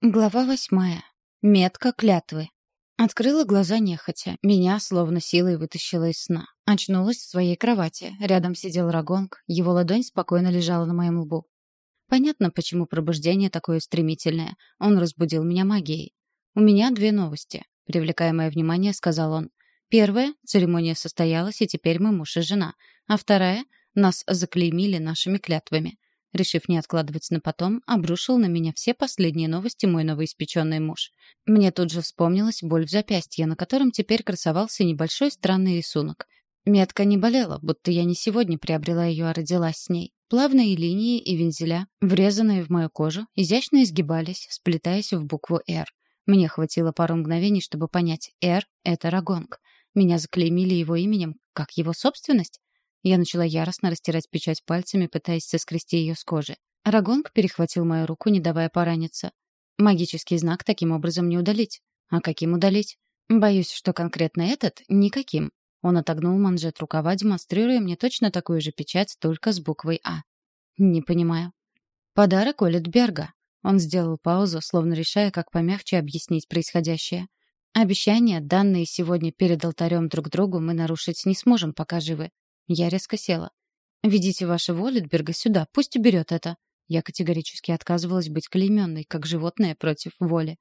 Глава восьмая. Метка клятвы. Открыла глаза нехотя. Меня словно силой вытащила из сна. Очнулась в своей кровати. Рядом сидел Рагонг. Его ладонь спокойно лежала на моем лбу. Понятно, почему пробуждение такое стремительное. Он разбудил меня магией. «У меня две новости», — привлекая мое внимание, сказал он. «Первая — церемония состоялась, и теперь мы муж и жена. А вторая — нас заклеймили нашими клятвами. Решив не откладывать на потом, обрушил на меня все последние новости мой новоиспеченный муж. Мне тут же вспомнилась боль в запястье, на котором теперь красовался небольшой странный рисунок. Метка не болела, будто я не сегодня приобрела ее, а родилась с ней. Плавные линии и вензеля, врезанные в мою кожу, изящно изгибались, сплетаясь в букву «Р». Мне хватило пару мгновений, чтобы понять «Р» — это Рагонг. Меня заклеймили его именем, как его собственность. Я начала яростно растирать печать пальцами, пытаясь соскрести ее с кожи. Рагонг перехватил мою руку, не давая пораниться. Магический знак таким образом не удалить. А каким удалить? Боюсь, что конкретно этот — никаким. Он отогнул манжет рукава, демонстрируя мне точно такую же печать, только с буквой «А». Не понимаю. Подарок Олитберга. Он сделал паузу, словно решая, как помягче объяснить происходящее. Обещания, данные сегодня перед алтарем друг другу, мы нарушить не сможем, пока живы. Я резко села. «Ведите вашего Олитберга сюда, пусть уберет это». Я категорически отказывалась быть клейменной, как животное против воли.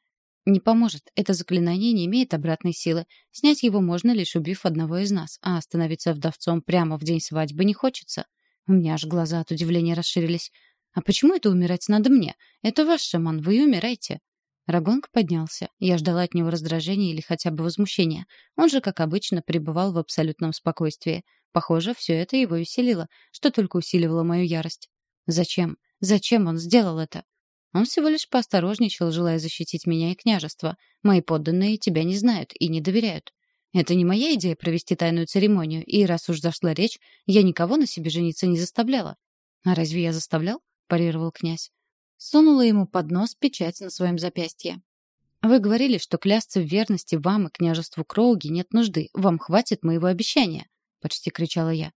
Не поможет, это заклинание не имеет обратной силы. Снять его можно, лишь убив одного из нас, а остановиться вдовцом прямо в день свадьбы не хочется. У меня аж глаза от удивления расширились. «А почему это умирать надо мне? Это ваш шаман, вы и умирайте». Рагонг поднялся. Я ждала от него раздражения или хотя бы возмущения. Он же, как обычно, пребывал в абсолютном спокойствии. Похоже, все это его веселило, что только усиливало мою ярость. Зачем? Зачем он сделал это? Он всего лишь поосторожничал, желая защитить меня и княжество. Мои подданные тебя не знают и не доверяют. Это не моя идея провести тайную церемонию, и раз уж зашла речь, я никого на себе жениться не заставляла. А разве я заставлял? парировал князь. Сунула ему под нос печать на своем запястье. Вы говорили, что клясться в верности вам и княжеству Кроуги нет нужды. Вам хватит моего обещания. — почти кричала я.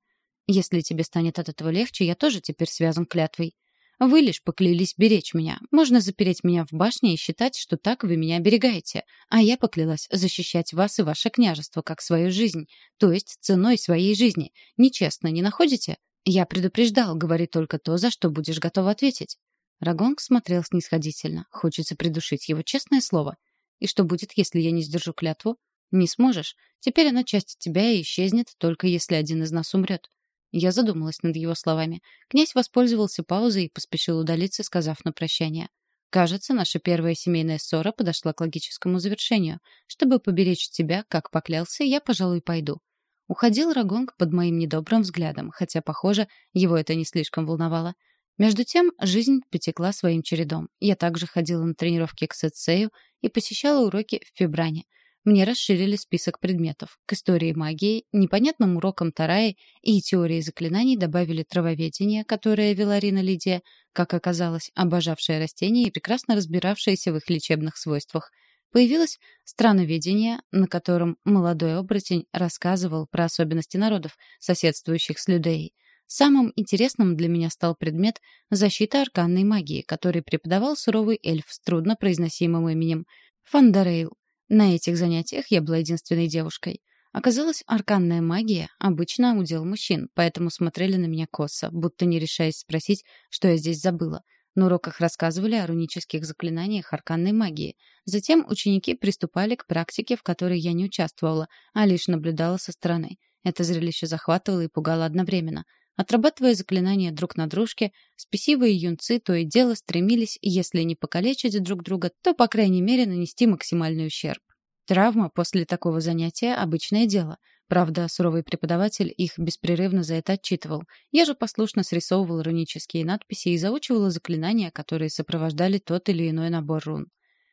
«Если тебе станет от этого легче, я тоже теперь связан клятвой. Вы лишь поклялись беречь меня. Можно запереть меня в башне и считать, что так вы меня оберегаете. А я поклялась защищать вас и ваше княжество как свою жизнь, то есть ценой своей жизни. Нечестно, не находите? Я предупреждал, говори только то, за что будешь готов ответить». Рагонг смотрел снисходительно. Хочется придушить его, честное слово. И что будет, если я не сдержу клятву? Не сможешь. Теперь она часть тебя и исчезнет, только если один из нас умрет. Я задумалась над его словами. Князь воспользовался паузой и поспешил удалиться, сказав на прощание. Кажется, наша первая семейная ссора подошла к логическому завершению. Чтобы поберечь тебя, как поклялся, я, пожалуй, пойду. Уходил Рагонг под моим недобрым взглядом, хотя, похоже, его это не слишком волновало. Между тем, жизнь потекла своим чередом. Я также ходила на тренировки к Сетсею и посещала уроки в Фибране — мне расширили список предметов. К истории магии, непонятным урокам Тараи и теории заклинаний добавили травоведение, которое вела Рина Лидия, как оказалось, обожавшая растения и прекрасно разбиравшаяся в их лечебных свойствах. Появилось страноведение, на котором молодой оборотень рассказывал про особенности народов, соседствующих с Людеей. Самым интересным для меня стал предмет защита арканной магии, который преподавал суровый эльф с труднопроизносимым именем Фандарейл. На этих занятиях я была единственной девушкой. Оказалось, арканная магия — обычно удел мужчин, поэтому смотрели на меня косо, будто не решаясь спросить, что я здесь забыла. На уроках рассказывали о рунических заклинаниях арканной магии. Затем ученики приступали к практике, в которой я не участвовала, а лишь наблюдала со стороны. Это зрелище захватывало и пугало одновременно — Отрабатывая заклинания друг на дружке, спесивые юнцы то и дело стремились, если не покалечить друг друга, то, по крайней мере, нанести максимальный ущерб. Травма после такого занятия — обычное дело. Правда, суровый преподаватель их беспрерывно за это отчитывал. Я же послушно срисовывал рунические надписи и заучивала заклинания, которые сопровождали тот или иной набор рун.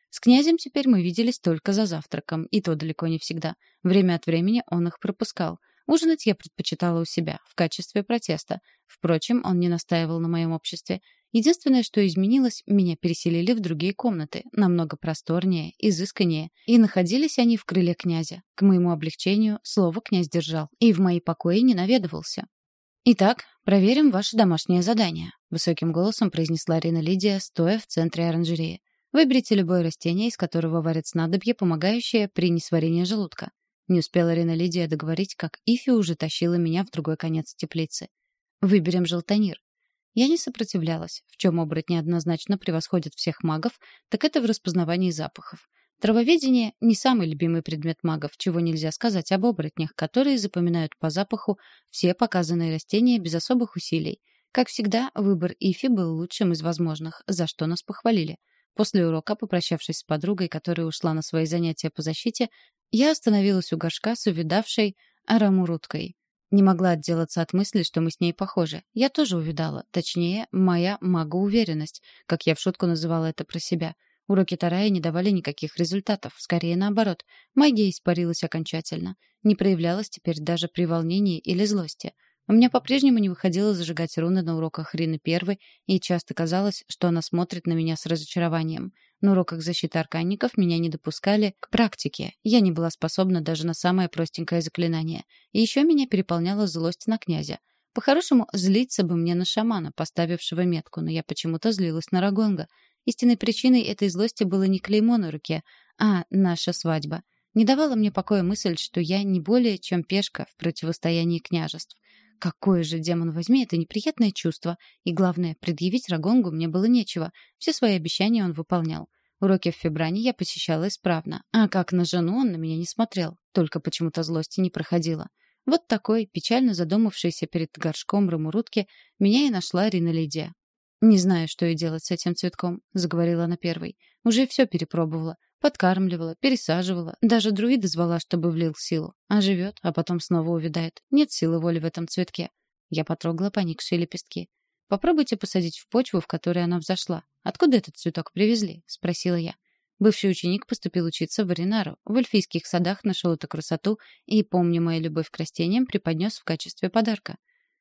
С князем теперь мы виделись только за завтраком, и то далеко не всегда. Время от времени он их пропускал. Ужинать я предпочитала у себя, в качестве протеста. Впрочем, он не настаивал на моем обществе. Единственное, что изменилось, меня переселили в другие комнаты, намного просторнее, изысканнее, и находились они в крыле князя. К моему облегчению слово князь держал, и в мои покои не наведывался. «Итак, проверим ваше домашнее задание», — высоким голосом произнесла Рина Лидия, стоя в центре оранжереи. Выберите любое растение, из которого варят снадобье, помогающее при несварении желудка. Не успела Рина Лидия договорить, как Ифи уже тащила меня в другой конец теплицы. Выберем желтонир. Я не сопротивлялась, в чем оборотни однозначно превосходят всех магов, так это в распознавании запахов. Травоведение — не самый любимый предмет магов, чего нельзя сказать об оборотнях, которые запоминают по запаху все показанные растения без особых усилий. Как всегда, выбор Ифи был лучшим из возможных, за что нас похвалили. После урока, попрощавшись с подругой, которая ушла на свои занятия по защите, я остановилась у горшка с увидавшей арамуруткой. Не могла отделаться от мысли, что мы с ней похожи. Я тоже увидала, точнее, моя магоуверенность, как я в шутку называла это про себя. Уроки Тарая не давали никаких результатов, скорее наоборот. Магия испарилась окончательно. Не проявлялась теперь даже при волнении или злости. У меня по-прежнему не выходило зажигать руны на уроках Рины Первой, и часто казалось, что она смотрит на меня с разочарованием. На уроках защиты арканников меня не допускали к практике. Я не была способна даже на самое простенькое заклинание. И еще меня переполняла злость на князя. По-хорошему, злиться бы мне на шамана, поставившего метку, но я почему-то злилась на Рагонга. Истинной причиной этой злости было не клеймо на руке, а наша свадьба. Не давала мне покоя мысль, что я не более чем пешка в противостоянии княжеств. Какое же, демон возьми, это неприятное чувство. И главное, предъявить Рагонгу мне было нечего. Все свои обещания он выполнял. Уроки в Фебране я посещала исправно. А как на жену он на меня не смотрел. Только почему-то злости не проходило. Вот такой, печально задумавшийся перед горшком рамурутки, меня и нашла Рина Лидия. «Не знаю, что и делать с этим цветком», — заговорила она первой. «Уже все перепробовала. Подкармливала, пересаживала. Даже друида звала, чтобы влил силу. А живет, а потом снова увядает. Нет силы воли в этом цветке. Я потрогала поникшие лепестки. «Попробуйте посадить в почву, в которой она взошла. Откуда этот цветок привезли?» — спросила я. Бывший ученик поступил учиться в Аринару. В эльфийских садах нашел эту красоту и, помня мою любовь к растениям, преподнес в качестве подарка.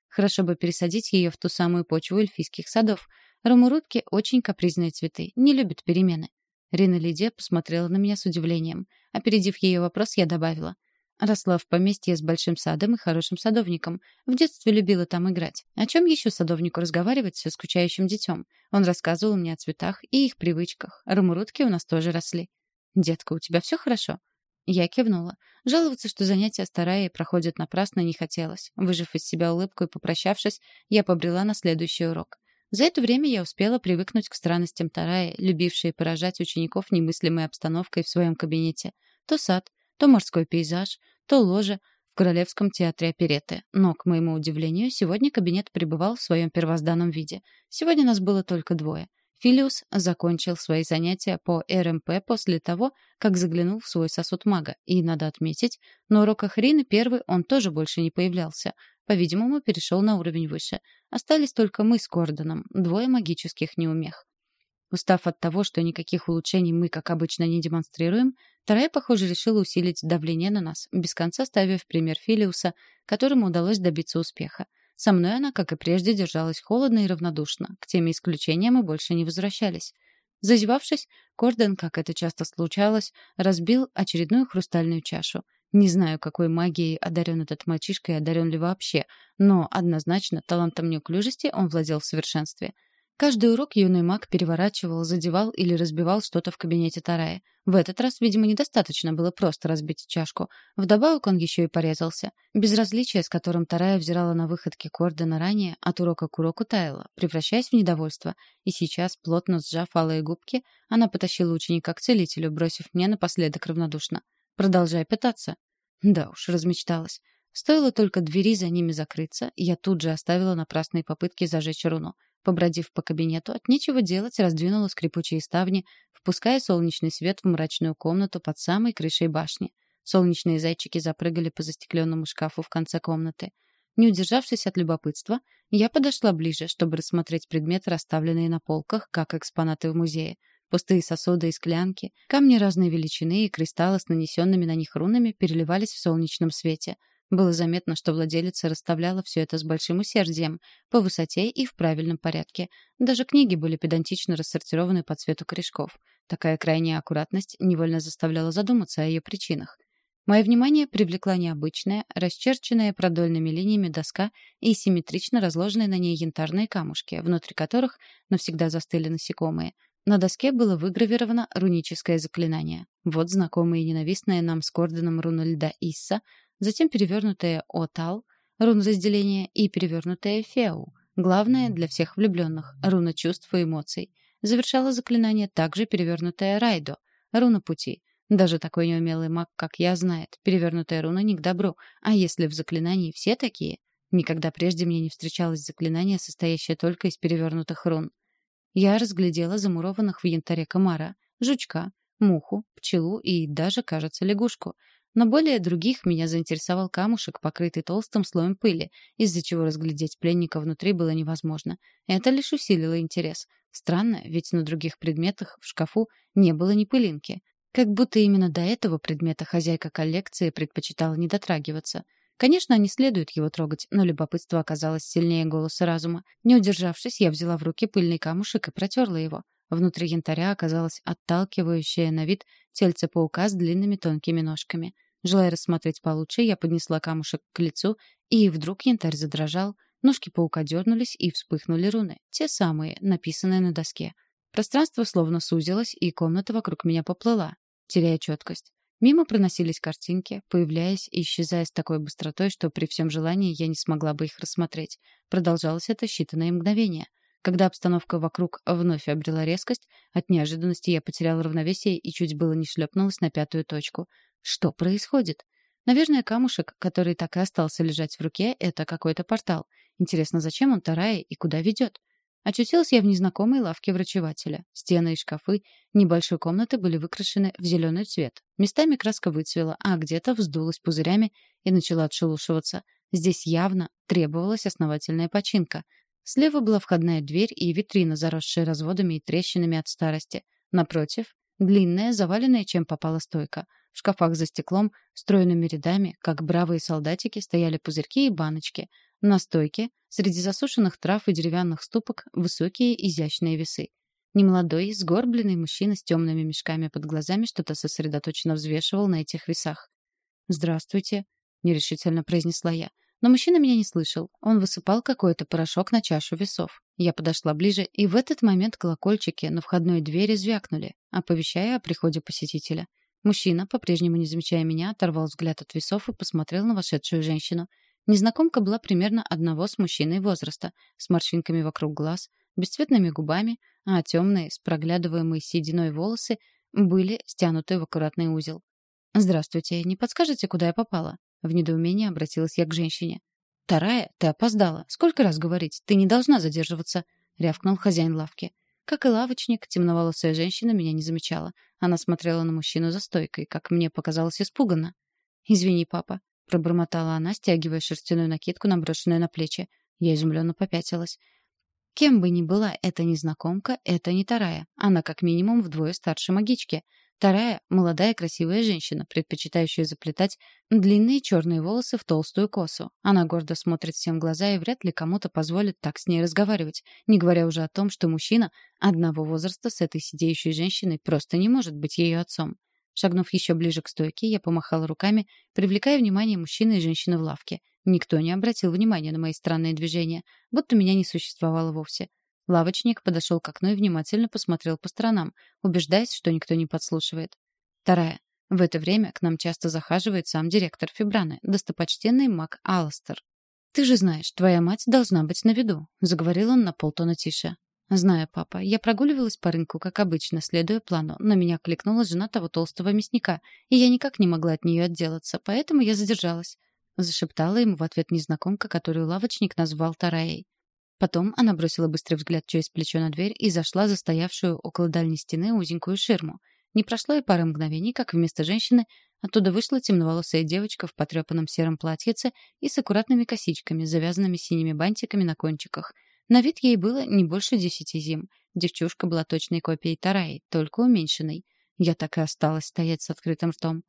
Хорошо бы пересадить ее в ту самую почву эльфийских садов. Рамурутки — очень капризные цветы, не любят перемены. Рина Лидия посмотрела на меня с удивлением. Опередив ее вопрос, я добавила. Росла в поместье с большим садом и хорошим садовником. В детстве любила там играть. О чем еще садовнику разговаривать со скучающим детем? Он рассказывал мне о цветах и их привычках. Рамурутки у нас тоже росли. «Детка, у тебя все хорошо?» Я кивнула. Жаловаться, что занятия старая проходят напрасно, не хотелось. Выжив из себя улыбку и попрощавшись, я побрела на следующий урок. За это время я успела привыкнуть к странностям Тарая, любившей поражать учеников немыслимой обстановкой в своем кабинете. То сад, то морской пейзаж, то ложа в Королевском театре оперетты. Но, к моему удивлению, сегодня кабинет пребывал в своем первозданном виде. Сегодня нас было только двое. Филиус закончил свои занятия по РМП после того, как заглянул в свой сосуд мага. И, надо отметить, на уроках Рины первый он тоже больше не появлялся. По-видимому, перешел на уровень выше. Остались только мы с Кордоном, двое магических неумех. Устав от того, что никаких улучшений мы, как обычно, не демонстрируем, Тарая, похоже, решила усилить давление на нас, без конца ставя в пример Филиуса, которому удалось добиться успеха. Со мной она, как и прежде, держалась холодно и равнодушно. К теме исключения мы больше не возвращались. Зазевавшись, Корден, как это часто случалось, разбил очередную хрустальную чашу. Не знаю, какой магией одарен этот мальчишка и одарен ли вообще, но однозначно талантом неуклюжести он владел в совершенстве — Каждый урок юный маг переворачивал, задевал или разбивал что-то в кабинете Тарая. В этот раз, видимо, недостаточно было просто разбить чашку. Вдобавок он еще и порезался. Безразличие, с которым Тарая взирала на выходки Кордена ранее, от урока к уроку таяло, превращаясь в недовольство. И сейчас, плотно сжав алые губки, она потащила ученика к целителю, бросив мне напоследок равнодушно. «Продолжай питаться». Да уж, размечталась. Стоило только двери за ними закрыться, я тут же оставила напрасные попытки зажечь руну. Побродив по кабинету, от нечего делать, раздвинула скрипучие ставни, впуская солнечный свет в мрачную комнату под самой крышей башни. Солнечные зайчики запрыгали по застекленному шкафу в конце комнаты. Не удержавшись от любопытства, я подошла ближе, чтобы рассмотреть предметы, расставленные на полках, как экспонаты в музее. Пустые сосуды и склянки, камни разной величины и кристаллы с нанесенными на них рунами переливались в солнечном свете — было заметно, что владелица расставляла все это с большим усердием, по высоте и в правильном порядке. Даже книги были педантично рассортированы по цвету корешков. Такая крайняя аккуратность невольно заставляла задуматься о ее причинах. Мое внимание привлекла необычная, расчерченная продольными линиями доска и симметрично разложенные на ней янтарные камушки, внутри которых навсегда застыли насекомые. На доске было выгравировано руническое заклинание. Вот знакомое и ненавистное нам с Кордоном руна льда Исса, затем перевернутое Отал, руна разделения и перевернутое Феу, главное для всех влюбленных, руна чувств и эмоций. Завершало заклинание также перевернутая Райдо, руна пути. Даже такой неумелый маг, как я, знает, перевернутая руна не к добру, а если в заклинании все такие, Никогда прежде мне не встречалось заклинание, состоящее только из перевернутых рун. Я разглядела замурованных в янтаре комара, жучка, муху, пчелу и даже, кажется, лягушку. Но более других меня заинтересовал камушек, покрытый толстым слоем пыли, из-за чего разглядеть пленника внутри было невозможно. Это лишь усилило интерес. Странно, ведь на других предметах в шкафу не было ни пылинки. Как будто именно до этого предмета хозяйка коллекции предпочитала не дотрагиваться — Конечно, не следует его трогать, но любопытство оказалось сильнее голоса разума. Не удержавшись, я взяла в руки пыльный камушек и протерла его. Внутри янтаря оказалось отталкивающее на вид тельце паука с длинными тонкими ножками. Желая рассмотреть получше, я поднесла камушек к лицу, и вдруг янтарь задрожал, ножки паука дернулись и вспыхнули руны, те самые, написанные на доске. Пространство словно сузилось, и комната вокруг меня поплыла, теряя четкость. Мимо проносились картинки, появляясь и исчезая с такой быстротой, что при всем желании я не смогла бы их рассмотреть. Продолжалось это считанные мгновения. Когда обстановка вокруг вновь обрела резкость, от неожиданности я потеряла равновесие и чуть было не шлепнулась на пятую точку. Что происходит? Наверное, камушек, который так и остался лежать в руке, это какой-то портал. Интересно, зачем он Тарае и куда ведет? Очутилась я в незнакомой лавке врачевателя. Стены и шкафы небольшой комнаты были выкрашены в зеленый цвет. Местами краска выцвела, а где-то вздулась пузырями и начала отшелушиваться. Здесь явно требовалась основательная починка. Слева была входная дверь и витрина, заросшая разводами и трещинами от старости. Напротив — длинная, заваленная чем попала стойка. В шкафах за стеклом, стройными рядами, как бравые солдатики, стояли пузырьки и баночки — на стойке, среди засушенных трав и деревянных ступок, высокие изящные весы. Немолодой, сгорбленный мужчина с темными мешками под глазами что-то сосредоточенно взвешивал на этих весах. «Здравствуйте», — нерешительно произнесла я. Но мужчина меня не слышал. Он высыпал какой-то порошок на чашу весов. Я подошла ближе, и в этот момент колокольчики на входной двери звякнули, оповещая о приходе посетителя. Мужчина, по-прежнему не замечая меня, оторвал взгляд от весов и посмотрел на вошедшую женщину. Незнакомка была примерно одного с мужчиной возраста, с морщинками вокруг глаз, бесцветными губами, а темные, с проглядываемой сединой волосы были стянуты в аккуратный узел. «Здравствуйте, не подскажете, куда я попала?» В недоумении обратилась я к женщине. «Тарая, ты опоздала. Сколько раз говорить? Ты не должна задерживаться», — рявкнул хозяин лавки. Как и лавочник, темноволосая женщина меня не замечала. Она смотрела на мужчину за стойкой, как мне показалось испуганно. «Извини, папа пробормотала она, стягивая шерстяную накидку, наброшенную на плечи. Я изумленно попятилась. Кем бы ни была эта незнакомка, это не Тарая. Она как минимум вдвое старше магички. Тарая — молодая красивая женщина, предпочитающая заплетать длинные черные волосы в толстую косу. Она гордо смотрит всем в глаза и вряд ли кому-то позволит так с ней разговаривать, не говоря уже о том, что мужчина одного возраста с этой сидеющей женщиной просто не может быть ее отцом. Шагнув еще ближе к стойке, я помахала руками, привлекая внимание мужчины и женщины в лавке. Никто не обратил внимания на мои странные движения, будто меня не существовало вовсе. Лавочник подошел к окну и внимательно посмотрел по сторонам, убеждаясь, что никто не подслушивает. Вторая. В это время к нам часто захаживает сам директор Фибраны, достопочтенный маг Алластер. «Ты же знаешь, твоя мать должна быть на виду», — заговорил он на полтона тише. «Знаю, папа. Я прогуливалась по рынку, как обычно, следуя плану, но меня кликнула жена того толстого мясника, и я никак не могла от нее отделаться, поэтому я задержалась». Зашептала ему в ответ незнакомка, которую лавочник назвал Тараей. Потом она бросила быстрый взгляд через плечо на дверь и зашла за стоявшую около дальней стены узенькую ширму. Не прошло и пары мгновений, как вместо женщины оттуда вышла темноволосая девочка в потрепанном сером платьице и с аккуратными косичками, завязанными синими бантиками на кончиках — на вид ей было не больше десяти зим. Девчушка была точной копией Тараи, только уменьшенной. Я так и осталась стоять с открытым ртом.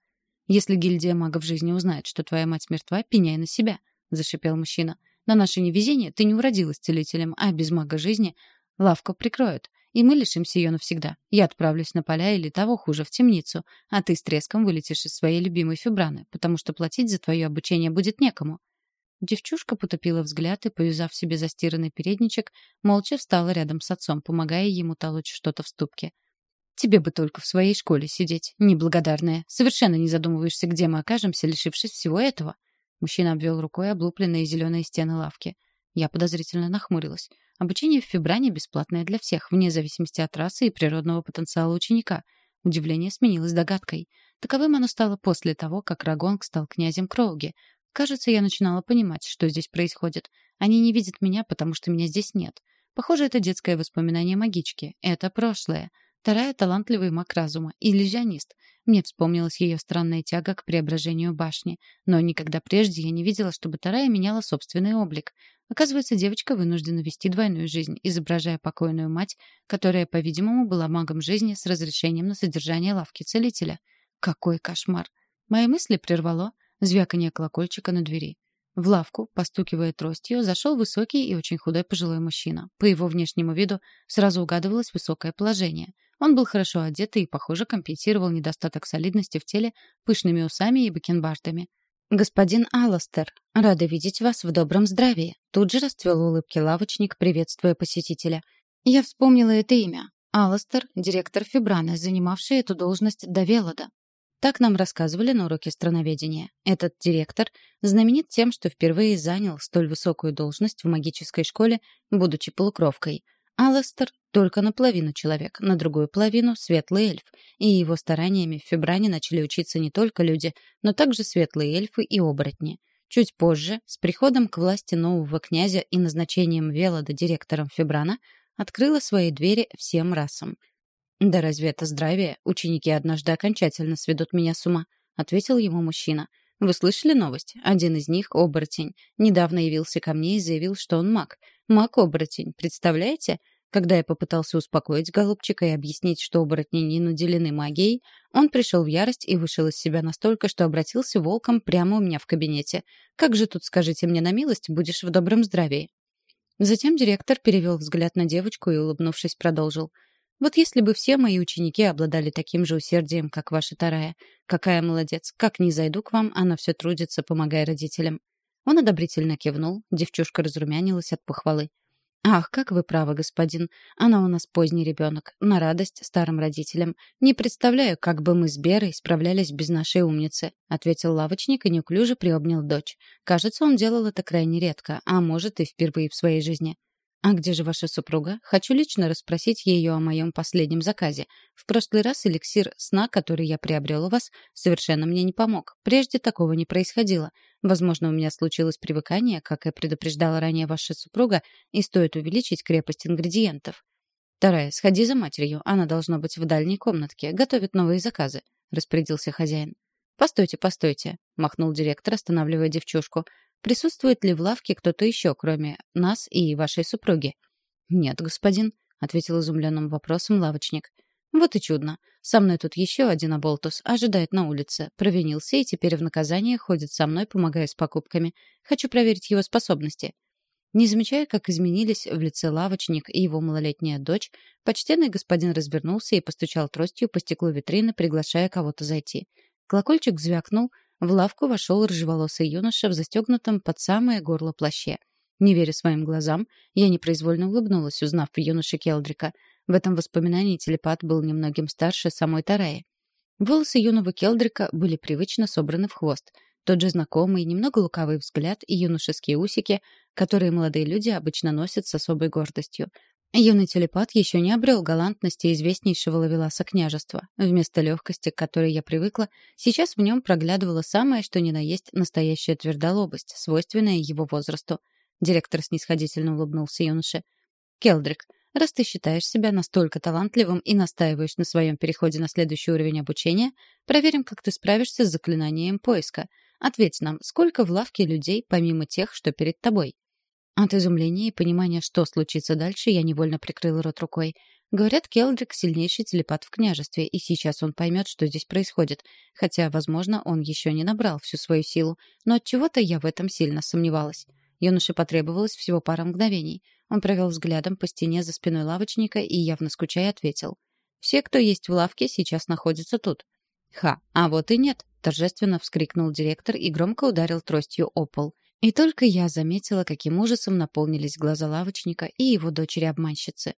«Если гильдия магов жизни узнает, что твоя мать мертва, пеняй на себя», — зашипел мужчина. «На наше невезение ты не уродилась целителем, а без мага жизни лавку прикроют, и мы лишимся ее навсегда. Я отправлюсь на поля или того хуже, в темницу, а ты с треском вылетишь из своей любимой фибраны, потому что платить за твое обучение будет некому». Девчушка потупила взгляд и, повязав себе застиранный передничек, молча встала рядом с отцом, помогая ему толочь что-то в ступке. «Тебе бы только в своей школе сидеть, неблагодарная. Совершенно не задумываешься, где мы окажемся, лишившись всего этого». Мужчина обвел рукой облупленные зеленые стены лавки. Я подозрительно нахмурилась. Обучение в Фибране бесплатное для всех, вне зависимости от расы и природного потенциала ученика. Удивление сменилось догадкой. Таковым оно стало после того, как Рагонг стал князем Кроуги. Кажется, я начинала понимать, что здесь происходит. Они не видят меня, потому что меня здесь нет. Похоже, это детское воспоминание магички. Это прошлое. Вторая — талантливый маг разума, иллюзионист. Мне вспомнилась ее странная тяга к преображению башни. Но никогда прежде я не видела, чтобы Тарая меняла собственный облик. Оказывается, девочка вынуждена вести двойную жизнь, изображая покойную мать, которая, по-видимому, была магом жизни с разрешением на содержание лавки целителя. Какой кошмар! Мои мысли прервало звяканье колокольчика на двери. В лавку, постукивая тростью, зашел высокий и очень худой пожилой мужчина. По его внешнему виду сразу угадывалось высокое положение. Он был хорошо одет и, похоже, компенсировал недостаток солидности в теле пышными усами и бакенбардами. «Господин Алластер, рада видеть вас в добром здравии», тут же расцвел улыбки лавочник, приветствуя посетителя. Я вспомнила это имя. Алластер, директор Фибраны, занимавший эту должность до Велода. Так нам рассказывали на уроке страноведения. Этот директор знаменит тем, что впервые занял столь высокую должность в магической школе, будучи полукровкой — Аластер только наполовину человек, на другую половину — светлый эльф, и его стараниями в Фибране начали учиться не только люди, но также светлые эльфы и оборотни. Чуть позже, с приходом к власти нового князя и назначением Велода директором Фибрана, открыла свои двери всем расам. «Да разве это здравие? Ученики однажды окончательно сведут меня с ума», — ответил ему мужчина. «Вы слышали новость? Один из них — оборотень. Недавно явился ко мне и заявил, что он маг. Маг-оборотень, представляете? Когда я попытался успокоить голубчика и объяснить, что оборотни не наделены магией, он пришел в ярость и вышел из себя настолько, что обратился волком прямо у меня в кабинете. Как же тут, скажите мне на милость, будешь в добром здравии? Затем директор перевел взгляд на девочку и, улыбнувшись, продолжил. «Вот если бы все мои ученики обладали таким же усердием, как ваша Тарая. Какая молодец! Как не зайду к вам, она все трудится, помогая родителям». Он одобрительно кивнул, девчушка разрумянилась от похвалы. «Ах, как вы правы, господин. Она у нас поздний ребенок, на радость старым родителям. Не представляю, как бы мы с Берой справлялись без нашей умницы», — ответил лавочник и неуклюже приобнял дочь. Кажется, он делал это крайне редко, а может и впервые в своей жизни. «А где же ваша супруга? Хочу лично расспросить ее о моем последнем заказе. В прошлый раз эликсир сна, который я приобрел у вас, совершенно мне не помог. Прежде такого не происходило. Возможно, у меня случилось привыкание, как и предупреждала ранее ваша супруга, и стоит увеличить крепость ингредиентов. Вторая, сходи за матерью. Она должна быть в дальней комнатке. Готовит новые заказы», — распорядился хозяин. «Постойте, постойте», — махнул директор, останавливая девчушку. Присутствует ли в лавке кто-то еще, кроме нас и вашей супруги? Нет, господин, ответил изумленным вопросом лавочник. Вот и чудно. Со мной тут еще один оболтус ожидает на улице. Провинился и теперь в наказание ходит со мной, помогая с покупками. Хочу проверить его способности. Не замечая, как изменились в лице лавочник и его малолетняя дочь, почтенный господин развернулся и постучал тростью по стеклу витрины, приглашая кого-то зайти. Колокольчик звякнул, в лавку вошел рыжеволосый юноша в застегнутом под самое горло плаще. Не веря своим глазам, я непроизвольно улыбнулась, узнав в Келдрика. В этом воспоминании телепат был немногим старше самой Тараи. Волосы юного Келдрика были привычно собраны в хвост. Тот же знакомый, немного лукавый взгляд и юношеские усики, которые молодые люди обычно носят с особой гордостью. Юный телепат еще не обрел галантности известнейшего лавеласа княжества. Вместо легкости, к которой я привыкла, сейчас в нем проглядывала самое, что ни на есть настоящая твердолобость, свойственная его возрасту. Директор снисходительно улыбнулся юноше. «Келдрик, раз ты считаешь себя настолько талантливым и настаиваешь на своем переходе на следующий уровень обучения, проверим, как ты справишься с заклинанием поиска. Ответь нам, сколько в лавке людей, помимо тех, что перед тобой?» От изумления и понимания, что случится дальше, я невольно прикрыла рот рукой. Говорят, Келдрик — сильнейший телепат в княжестве, и сейчас он поймет, что здесь происходит. Хотя, возможно, он еще не набрал всю свою силу, но от чего то я в этом сильно сомневалась. Юноше потребовалось всего пара мгновений. Он провел взглядом по стене за спиной лавочника и, явно скучая, ответил. «Все, кто есть в лавке, сейчас находятся тут». «Ха, а вот и нет!» — торжественно вскрикнул директор и громко ударил тростью о пол. И только я заметила, каким ужасом наполнились глаза лавочника и его дочери-обманщицы.